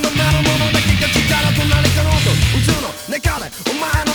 の目のものだけが力と何かの音渦の中でお前の